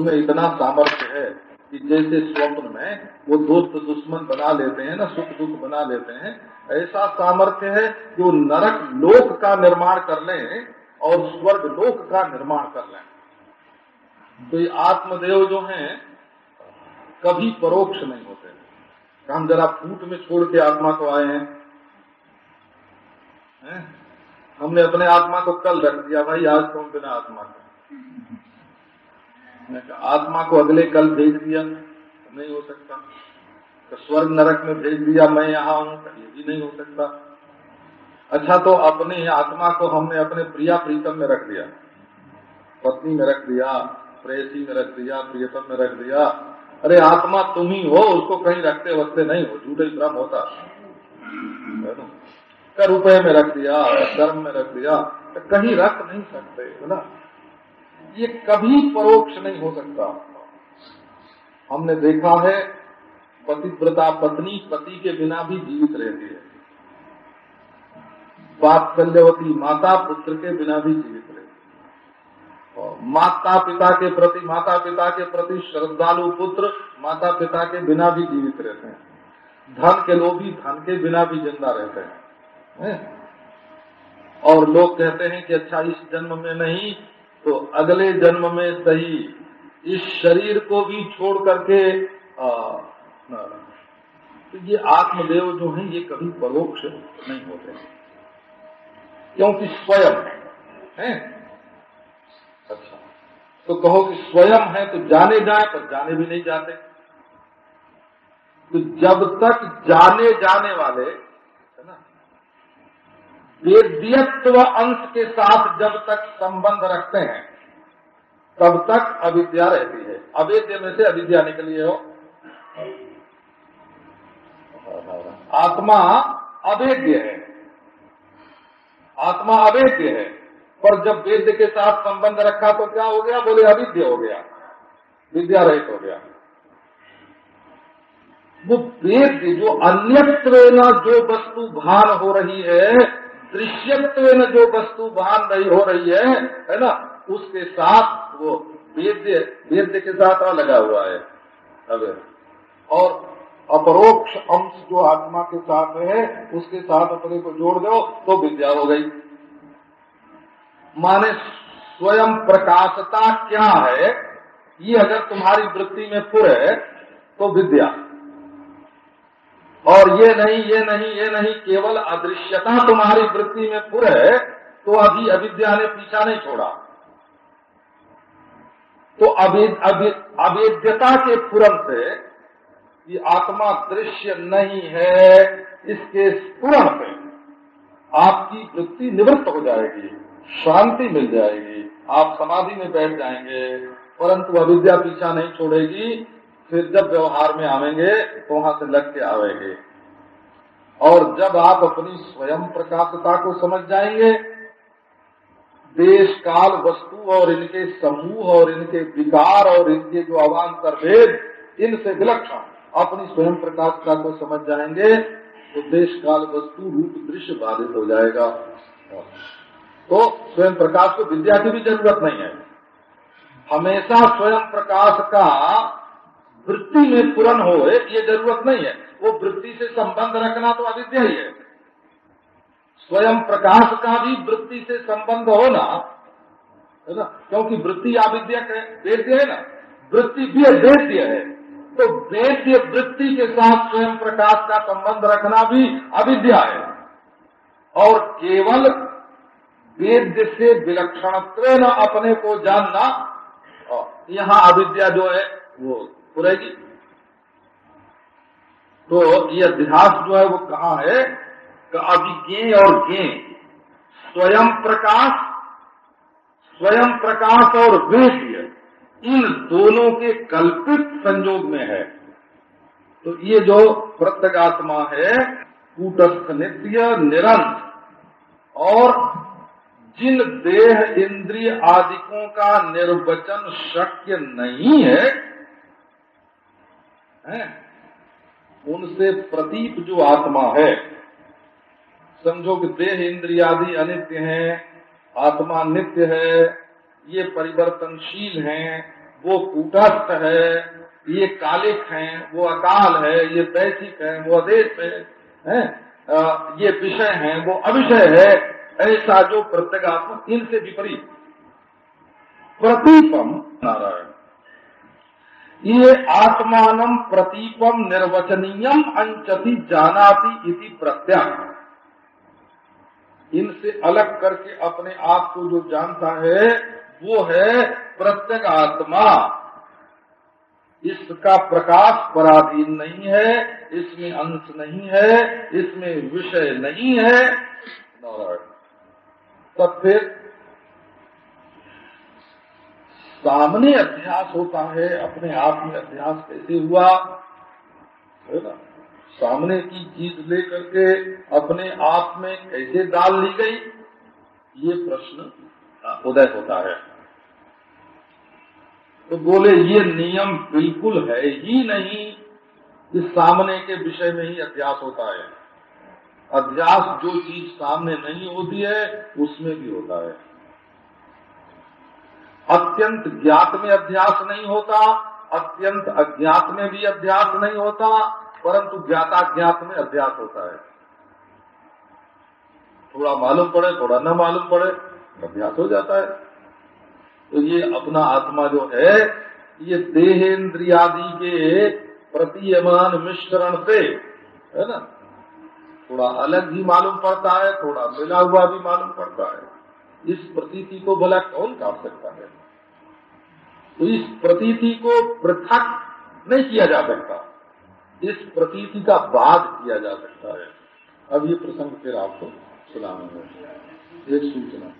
उनमें इतना सामर्थ्य है कि जैसे स्वप्न में वो दोस्त दुश्मन बना लेते हैं ना, सुख दुख बना लेते हैं, ऐसा सामर्थ्य है कि वो नरक लोक का निर्माण कर लें और स्वर्ग लोक का निर्माण कर लें। तो ये आत्मदेव जो हैं, कभी परोक्ष नहीं होते। हम जरा फूट में छोड़ के आत्मा को आए हैं। है? हमने अपने आत्मा को कल रख दिया, भाई, आज तो हम बिना आत्मा का? आत्मा को अगले कल भेज दिया, नहीं हो सकता। तो स्वर्ग नरक में भेज दिया, मैं यहाँ हूँ ये भी नहीं हो सकता। अच्छा तो अपनी आत्मा को हमने अपने प्रिया प्रीतम में रख दिया। पत्नी में रख दिया, प्रेसी में रख दिया, प्रियतम में रख दिया। अरे, आत्मा तुम ही हो, उसको कहीं रखते वक्ते नहीं हो, झूठे भ्रम होता। रुपए में रख दिया कर्म में रख दिया तो कहीं रख नहीं सकते, है ना? ये कभी परोक्ष नहीं हो सकता। हमने देखा है, पतिव्रता पत्नी, पति के बिना भी जीवित रहती है। वात्सल्यवती माता पुत्र के बिना भी जीवित रहती है। माता पिता के प्रति, माता पिता के प्रति श्रद्धालु पुत्र माता पिता के बिना भी जीवित रहते हैं। धन के लोभी धन के बिना भी ज़िंदा रहते हैं। है? और लोग कहते हैं कि अच्छा इस जन्म में नहीं तो अगले जन्म में सही इस शरीर को भी छोड़ करके तो ये आत्मदेव जो है, ये कभी परोक्ष नहीं होते क्योंकि स्वयं है। अच्छा। तो कहो कि स्वयं है तो जाने जाए, पर जाने भी नहीं जाते। तो जब तक जाने जाने वाले वेद्यत्व अंश के साथ जब तक संबंध रखते हैं, तब तक अविद्या रहती है। अवेद्य में से अविद्या निकली हो। आत्मा अवेद्य है। आत्मा अवेद्य है। पर जब वेद के साथ संबंध रखा तो क्या हो गया? बोले अविद्य हो गया। विद्या रहित हो गया। वो वेद्य जो अन्यत्व जो वस्तु भान हो रही है दृश्यत्व जो वस्तु भान रही हो रही है है ना, उसके साथ वो वेद्य वेद्य के साथ लगा हुआ है। अब, और अपरोक्ष अंश जो आत्मा के साथ है, उसके साथ अपने को जोड़ दो तो विद्या हो गई। माने स्वयं प्रकाशता क्या है, ये अगर तुम्हारी वृत्ति में पुर है तो विद्या। और ये नहीं ये नहीं ये नहीं, केवल अदृश्यता तुम्हारी वृत्ति में पुर है तो अभी अविद्या ने पीछा नहीं छोड़ा। तो अवेद्यता के पुरम से कि आत्मा दृश्य नहीं है, इसके स्पुरण पे आपकी वृत्ति निवृत्त हो जाएगी, शांति मिल जाएगी, आप समाधि में बैठ जाएँगे, परंतु अविद्या पीछा नहीं छोड़ेगी फिर जब व्यवहार में आवेंगे तो वहाँ से लग के आवेंगे। और जब आप अपनी स्वयं प्रकाशता को समझ जाएँगे देश काल वस्तु और इनके समूह और इनके विकार और इनके जो अवान्तर भेद, इनसे विलक्षण अपनी स्वयं प्रकाशता को समझ जाएँगे तो देश काल वस्तु रूप दृश्य बाधित हो जाएगा। तो स्वयं प्रकाश को विद्या की भी ज़रूरत नहीं है। हमेशा स्वयं प्रकाश का वृत्ति में पूर्ण हो ये ज़रूरत नहीं है। वो वृत्ति से संबंध रखना तो अविद्या ही है। स्वयं प्रकाश का भी वृत्ति से संबंध होना, है ना? क्योंकि वृत्ति अविद्या वेद्य है ना? वृत्ति भी वेद्य है। तो वेद्य वृत्ति के साथ स्वयं प्रकाश का संबंध रखना भी अविद्या है। और केवल वेद्य से विलक्षण न अपने को जानना यहाँ अविद्या जो है, वो पुरेगी तो ये अध्यास जो है वो कहा है? कि अभिज्ञ और ज्ञ स्वयं प्रकाश स्वयं प्रकाश और वेद्य इन दोनों के कल्पित संयोग में है। तो ये जो प्रत्यगात्मा है कूटस्थ नित्य निरंत। और जिन देह इंद्रिय आदिकों का निर्वचन शक्य नहीं है, है उनसे प्रतीप जो आत्मा है समझो कि देह इंद्रियादि अनित्य हैं आत्मा नित्य है ये परिवर्तनशील हैं वो कूटस्थ है ये कालिक हैं वो अकाल है ये दैथिक है वो अदेश है, है? आ, ये विषय हैं वो अविषय है ऐसा जो प्रत्यगात्मक इनसे विपरीत प्रतीपम नारायण ये आत्मान प्रतीपम निर्वचनीयम अंचति जानाति इति प्रत्याह इनसे अलग करके अपने आप को जो जानता है, वो है प्रत्येक आत्मा। इसका प्रकाश पराधीन नहीं है, इसमें अंश नहीं है, इसमें विषय नहीं है। तब फिर सामने अध्यास होता है, अपने आप में अध्यास कैसे हुआ? है ना? सामने की चीज़ लेकर के अपने आप में कैसे डाल ली गई? ये प्रश्न उदय होता है। तो बोले, ये नियम बिल्कुल है ही नहीं कि सामने के विषय में ही अध्यास होता है। अध्यास जो चीज़ सामने नहीं होती है, उसमें भी होता है। अत्यंत ज्ञात में अध्यास नहीं होता, अत्यंत अज्ञात में भी अध्यास नहीं होता, परंतु ज्ञाता ज्ञात में अध्यास होता है। थोड़ा मालूम पड़े, थोड़ा न मालूम पड़े, अभ्यास हो जाता है। तो ये अपना आत्मा जो है, ये देहेन्द्रियादि के प्रतीयमान मिश्रण से, है ना? थोड़ा अलग ही मालूम पड़ता है, थोड़ा मिला हुआ भी मालूम पड़ता है। इस प्रतीति को भला कौन काट सकता है? इस प्रतीति को पृथक नहीं किया जा सकता। इस प्रतीति का बाद किया जा सकता है। अब ये प्रसंग फिर आपको सुनाऊँगा। एक सूचना।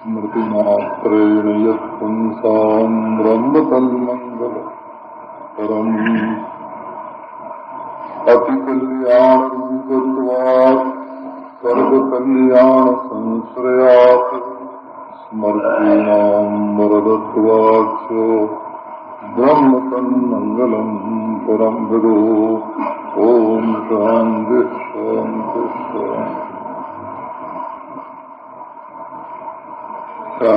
स्मृतिमात्रेण यत्पुंसां ब्रह्मतन्मङ्गलम् परम् अतिकल्याणरूपत्वात् सर्वकल्याणसंश्रयात् मर्तीनाम् वरदत्वाख्यो ब्रह्म तन्मङ्गलम् परम् विदो। ॐ शान्ति शान्ति का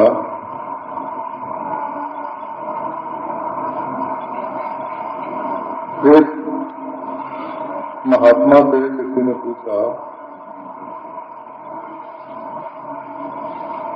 एक महात्मा से किसी ने पूछा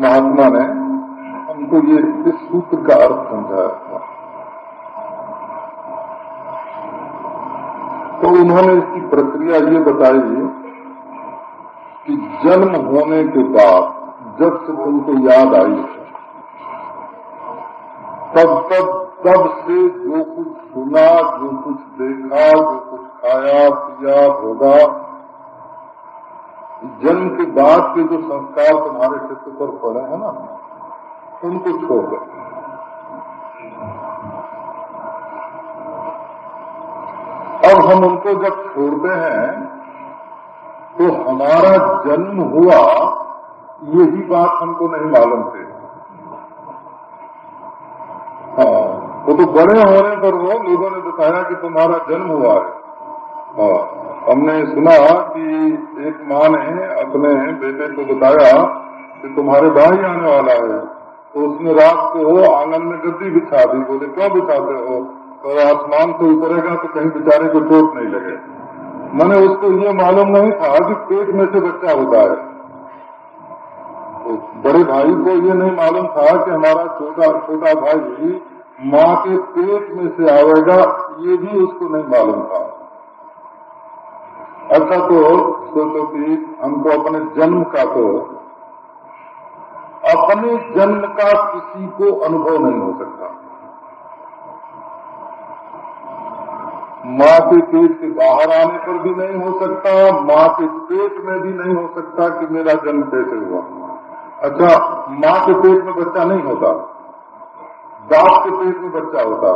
महात्मा ने हमको ये इस सूत्र का अर्थ समझाया था। तो उन्होंने इसकी प्रक्रिया ये बताई कि जन्म होने के बाद, जब से तुमको याद आई, तब तब तब से जो कुछ सुना, जो कुछ देखा, जो कुछ खाया, पिया, भोगा जन्म के बाद के जो संस्कार तुम्हारे चित्र पर पड़े हैं ना उनको छोड़ दो। अब हम उनको जब छोड़ते हैं तो हमारा जन्म हुआ, यही बात हमको नहीं मालूम थी। हाँ वो तो बड़े होने पर वो लोगों ने बताया कि तुम्हारा जन्म हुआ है। हमने सुना कि एक माँ ने अपने बेटे को बताया कि तुम्हारे भाई आने वाला है। तो उसने रात को आँगन में गद्दी बिछा दी, बोले, क्यों बिछाते हो? तो आसमान से उतरेगा तो कहीं बेचारे को चोट नहीं लगे। मैंने उसको ये मालूम नहीं था कि पेट में से बच्चा होता है। तो बड़े भाई को ये नहीं मालूम था कि हमारा छोटा छोटा भाई माँ के पेट में से आवेगा ये भी उसको नहीं मालूम था। अच्छा तो सोचो कि हमको अपने जन्म का तो अपने जन्म का किसी को अनुभव नहीं हो सकता। माँ के पेट के बाहर आने पर भी नहीं हो सकता माँ के पेट में भी नहीं हो सकता कि मेरा जन्म कैसे हुआ। अच्छा माँ के पेट में बच्चा नहीं होता, बाप के पेट में बच्चा होता।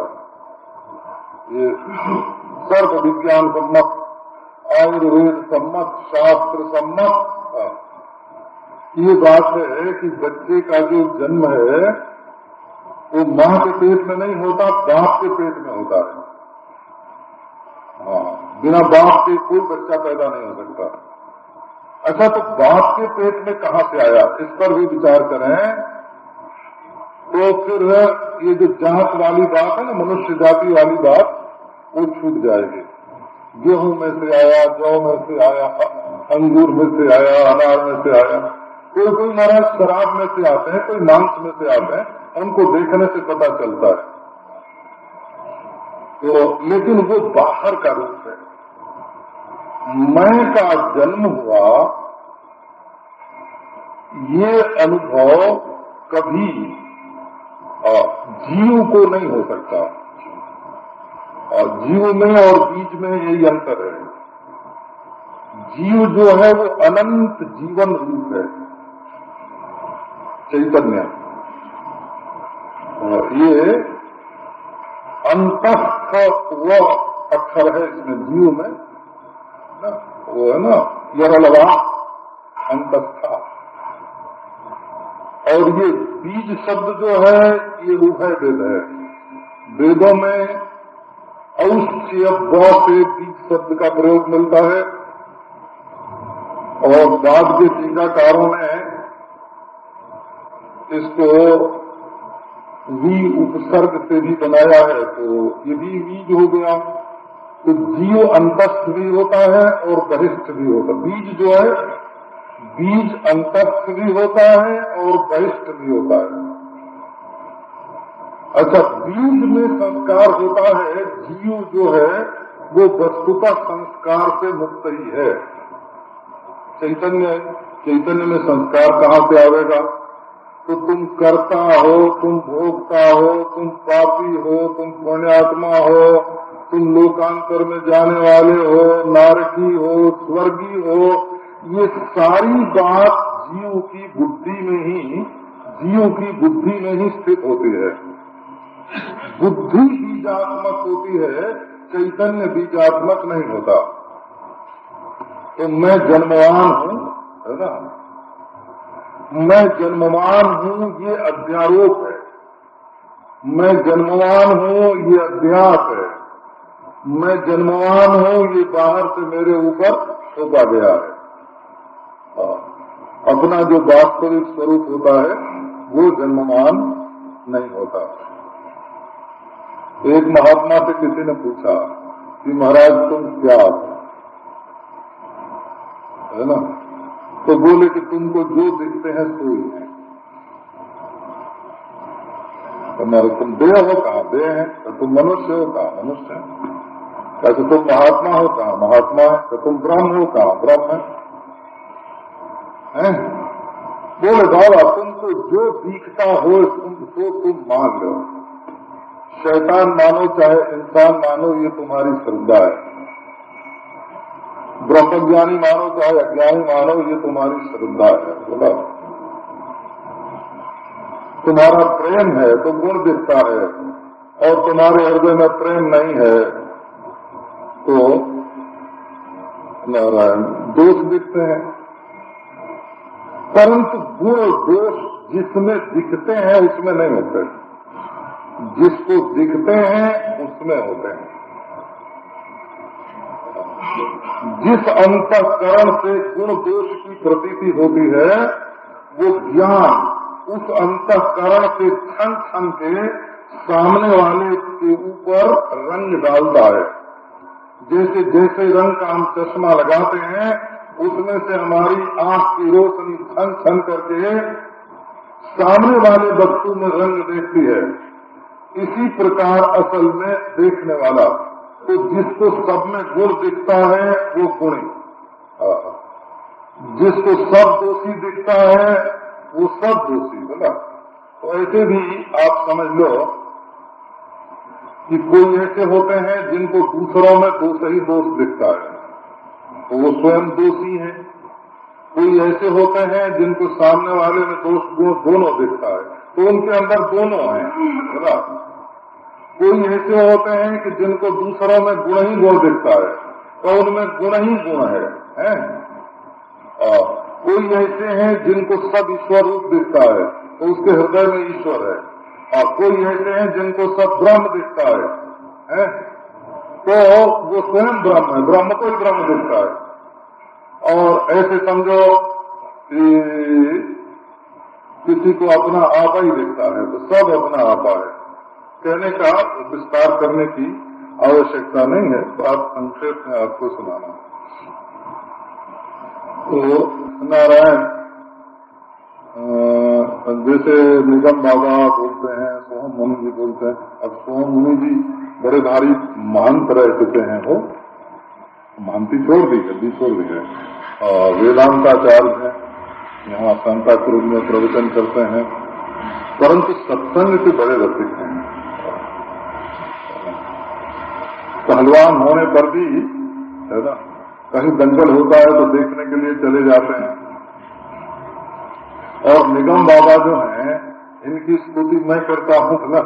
ये सर्व विज्ञान सम्मत आयुर्वेद सम्मत शास्त्र सम्मत ये बात है कि बच्चे का जो जन्म है, वो माँ के पेट में नहीं होता, बाप के पेट में होता है। हाँ बिना बाप के कोई बच्चा पैदा नहीं हो सकता। अच्छा तो बाप के पेट में कहाँ से आया? इस पर भी विचार करें। तो फिर ये जो जाँच वाली बात है ना, मनुष्य जाति वाली बात, वो छूट जाएगी। गेहूँ में से आया, जौ में से आया, अंगूर में से आया, अनार में से आया। कोई कोई महाराज शराब में से आते हैं, कोई मांस में से आते हैं उनको देखने से पता चलता है। तो लेकिन वो बाहर का रूप है। मैं का जन्म हुआ, ये अनुभव कभी जीव को नहीं हो सकता। और जीव में और बीज में यही अंतर है। जीव जो है वो अनंत जीवन रूप है। चैतन्य। ये अंत वो अक्षर है इसमें जीव में। ना, वो है ना यरलवा अंतस्था। और ये बीज शब्द जो है, ये उभय वेद है। वेदों में औष्य से बीज शब्द का प्रयोग मिलता है। और बाद के टीकाकारों ने इसको वी उपसर्ग से भी बनाया है। तो ये भी बीज हो गया तो जीव अंतस्थ भी होता है और बहिष्ठ भी होता है। बीज जो है, बीज अंतस्थ भी होता है और बहिष्ठ भी होता है। अच्छा बीज में संस्कार होता है जीव जो है, वो वस्तुता संस्कार से मुक्त ही है। चैतन्य चैतन्य में संस्कार कहाँ से आवेगा? तो तुम करता हो, तुम भोगता हो, तुम पापी हो, तुम पुण्यात्मा हो, तुम लोकांतर में जाने वाले हो, नारकी हो, स्वर्गी हो, ये सारी बात जीव की बुद्धि में ही, जीव की बुद्धि में ही स्थित होती है। बुद्धि बीजात्मक होती है, चैतन्य बीजात्मक नहीं होता। तो मैं जन्मवान हूँ, है ना? मैं जन्मवान हूँ, ये अध्यारोप है। मैं जन्मवान हूँ, ये अध्यास है। मैं जन्मवान हूँ, ये बाहर से मेरे ऊपर थोपा गया है। हाँ। अपना जो वास्तविक स्वरूप होता है, वो जन्मवान नहीं होता। एक महात्मा से किसी ने पूछा कि महाराज, तुम क्या है? ना? तो बोले कि तुमको जो दिखते हैं, सो ही है। तो तुम देह हो कहा? देह है? तो तुम मनुष्य हो कहा? मनुष्य है। कैसे तुम महात्मा हो कहा? महात्मा है। तो तुम ब्रह्म हो कहा? ब्रह्म है। बोले, बाबा, तुमको जो दिखता हो, तुम तो तुम मान लो शैतान मानो चाहे, इंसान मानो ये तुम्हारी श्रद्धा है। ब्रह्मज्ञानी मानो चाहे, अज्ञानी मानो ये तुम्हारी श्रद्धा है, बोला। तुम्हारा प्रेम है तो गुण दिखता है, और तुम्हारे हृदय में प्रेम नहीं है तो नारायण, दोष दिखते हैं। परंतु गुण दोष जिसमें दिखते हैं, उसमें नहीं होते। जिसको दिखते हैं, उसमें होते हैं। जिस अंतकरण से गुण दोष की प्रतीति होती है, वो ज्ञान उस अंतकरण से क्षण क्षण के सामने वाले के ऊपर रंग डालता है। जैसे जैसे रंग का हम चश्मा लगाते हैं, उसमें से हमारी आँख की रोशनी छन छन करके सामने वाले वस्तु में रंग देखती है। इसी प्रकार असल में देखने वाला तो जिसको सब में गुण दिखता है, वो गुणी। जिसको सब दोषी दिखता है, वो सब दोषी, बोला। तो ऐसे भी आप समझ लो कि कोई ऐसे होते हैं जिनको दूसरों में दोष ही दोष दिखता है। तो वो स्वयं दोषी हैं। कोई ऐसे होते हैं जिनको सामने वाले में दोष दोनों दिखता है। तो उनके अंदर दोनों हैं बोला कोई ऐसे होते हैं कि जिनको दूसरों में गुण ही गुण दिखता है तो उनमें गुण ही गुण है, है? और कोई ऐसे हैं जिनको सब ईश्वर रूप दिखता है तो उसके हृदय में ईश्वर है और कोई ऐसे हैं जिनको सब ब्रह्म दिखता है, है? तो वो स्वयं ब्रह्म है ब्रह्म को ही ब्रह्म दिखता है और ऐसे समझो किसी को अपना आपा ही दिखता है तो सब अपना आपा है। कहने का विस्तार करने की आवश्यकता नहीं है बात संक्षेप में आपको सुनाना तो नारायण जैसे निगम बाबा बोलते हैं, सोहम मुनि जी बोलते हैं, अब सोहम मुनि जी बड़े भारी महंत रह चुके हैं वो। महंती छोड़ दी, जल्दी छोड़ दी है। वेदांताचार्य है। यहाँ सांता क्रूज में प्रवचन करते हैं। परंतु सत्संग से बड़े रसिक हैं। पहलवान होने पर भी है ना कहीं दंगल होता है तो देखने के लिए चले जाते हैं। और निगम बाबा जो हैं इनकी स्तुति मैं करता हूँ ना।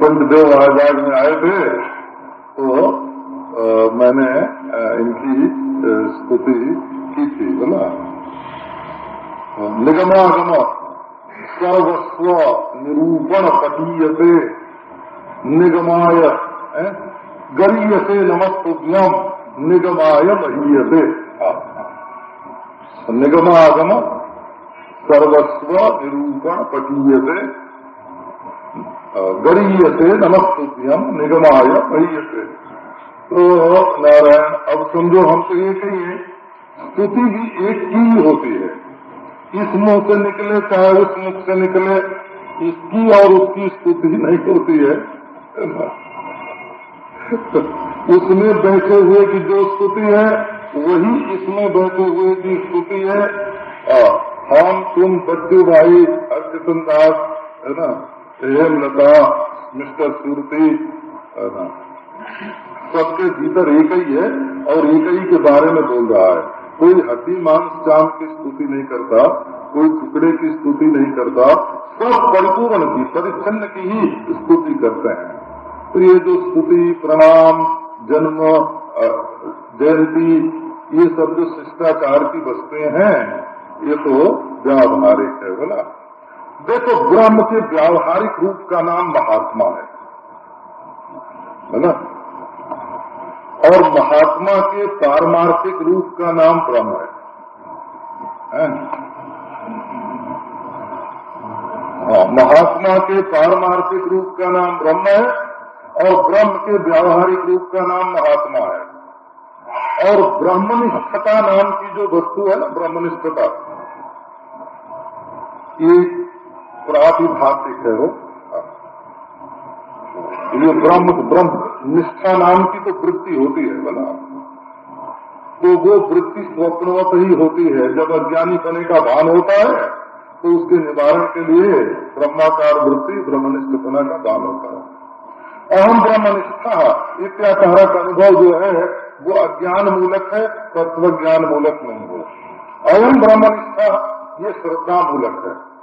पंचदेव महाराज में आए थे तो आ, मैंने आ, इनकी स्तुति की थी बोला निगमागम सर्वस्व निरूपण पटीयते निगमाय गरीयसे नमस्तुभ्यम निगमाय महीयते। निगमागम सर्वस्व निरूपण पटीयते गरीयते नमस्तुभ्यम निगमाय महीयते। तो नारायण, अब समझो हम तो एक ही है। स्तुति भी एक की ही होती है। इस मुँह से निकले, चाहे उस मुख से निकले, इसकी और उसकी स्तुति नहीं होती है। उसमें बैठे हुए की जो स्तुति है, वही इसमें बैठे हुए की स्तुति है। और हम, तुम, बच्चू भाई, अर्चतन दास, है ना? हेम लता मिस्टर सूरती, है ना? सबके भीतर एक ही है और एक ही के बारे में बोल रहा है। कोई हड्डी, मांस चाँद की स्तुति नहीं करता, कोई टुकड़े की स्तुति नहीं करता। सब परिपूर्ण की, परिच्छन्न की ही स्तुति करते हैं। तो ये जो स्तुति, प्रणाम, जन्म जयंती, ये सब जो शिष्टाचार की वस्तुएँ हैं, ये तो व्यावहारिक है, बोला। देखो, ब्रह्म के व्यावहारिक रूप का नाम महात्मा है। है ना? और महात्मा के पारमार्थिक रूप का नाम ब्रह्म है, है? हाँ महात्मा के पारमार्थिक रूप का नाम ब्रह्म है और ब्रह्म के व्यावहारिक रूप का नाम महात्मा है। और ब्रह्मनिष्ठता नाम की जो वस्तु है ना ब्रह्मनिष्ठता ये प्रातिभाषिक है वो। ये ब्रह्म ब्रह्म। निष्ठा नाम की तो वृत्ति होती है बोला। तो वो वृत्ति स्वप्नवत ही होती है। जब अज्ञानी बने का भान होता है तो उसके निवारण के लिए ब्रह्माकार वृत्ति, ब्रह्मनिष्ठ ब्रह्मनिष्ठपना का दान होता है। अहम ब्रह्मनिष्ठा इत्याकार का अनुभव जो है, वो अज्ञान मूलक है तत्व ज्ञान मूलक नहीं है। अयम ब्रह्मनिष्ठा, ये श्रद्धा मूलक है।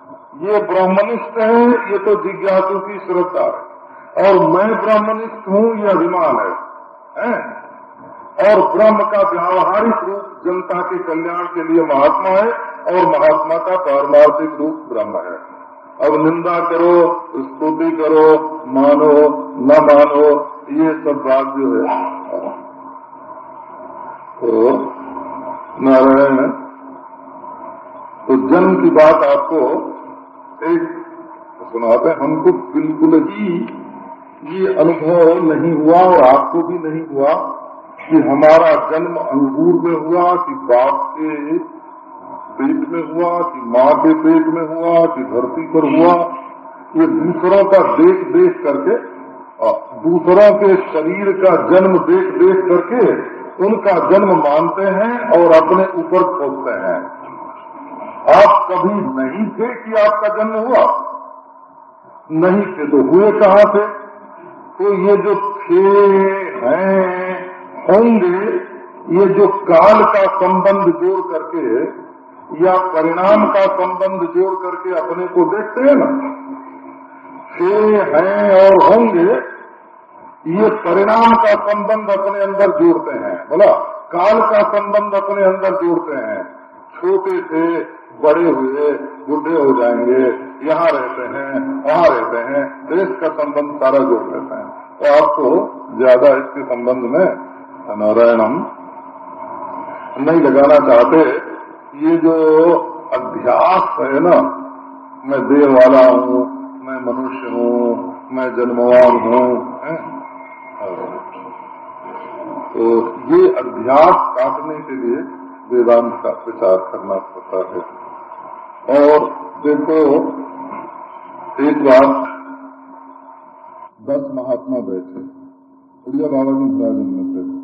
ये ब्रह्मनिष्ठ है, ये तो जिज्ञासु की श्रद्धा है। और मैं ब्रह्मनिष्ठ हूँ ये अभिमान है, है? और ब्रह्म का व्यावहारिक रूप जनता के कल्याण के लिए महात्मा है और महात्मा का पारमार्थिक रूप ब्रह्म है। अब निंदा करो स्तुति करो मानो न मानो ये सब बात जो है। तो नारायण तो जन्म की बात आपको एक सुनाते हमको बिल्कुल ही ये अनुभव नहीं हुआ और आपको भी नहीं हुआ कि हमारा जन्म अंगूर में हुआ, कि बाप के पेट में हुआ, कि माँ के पेट में हुआ, कि धरती पर हुआ। ये दूसरों का देख देख करके दूसरों के शरीर का जन्म देख देख करके उनका जन्म मानते हैं और अपने ऊपर खोलते हैं। आप कभी नहीं थे कि आपका जन्म हुआ। नहीं थे तो हुए कहाँ थे? तो ये जो थे हैं, होंगे, ये जो काल का संबंध जोड़ करके या परिणाम का संबंध जोड़ करके अपने को देखते हैं ना? थे हैं और होंगे, ये परिणाम का संबंध अपने अंदर जोड़ते हैं। बोला, काल का संबंध अपने अंदर जोड़ते हैं। छोटे थे बड़े हुए, बुढ़े हो जाएँगे, यहाँ रहते हैं, वहाँ रहते हैं, देश का संबंध सारा जोड़ लेते हैं। तो आपको ज़्यादा इसके संबंध में नारायणम नहीं लगाना चाहते। ये जो अध्यास है ना, मैं देह वाला हूँ, मैं मनुष्य हूँ, मैं जन्मवान हूँ? तो ये अध्यास काटने के लिए वेदांत का प्रचार करना पड़ता है। और देखो एक बार दस महात्मा बैठे उड़िया बाबा जी में से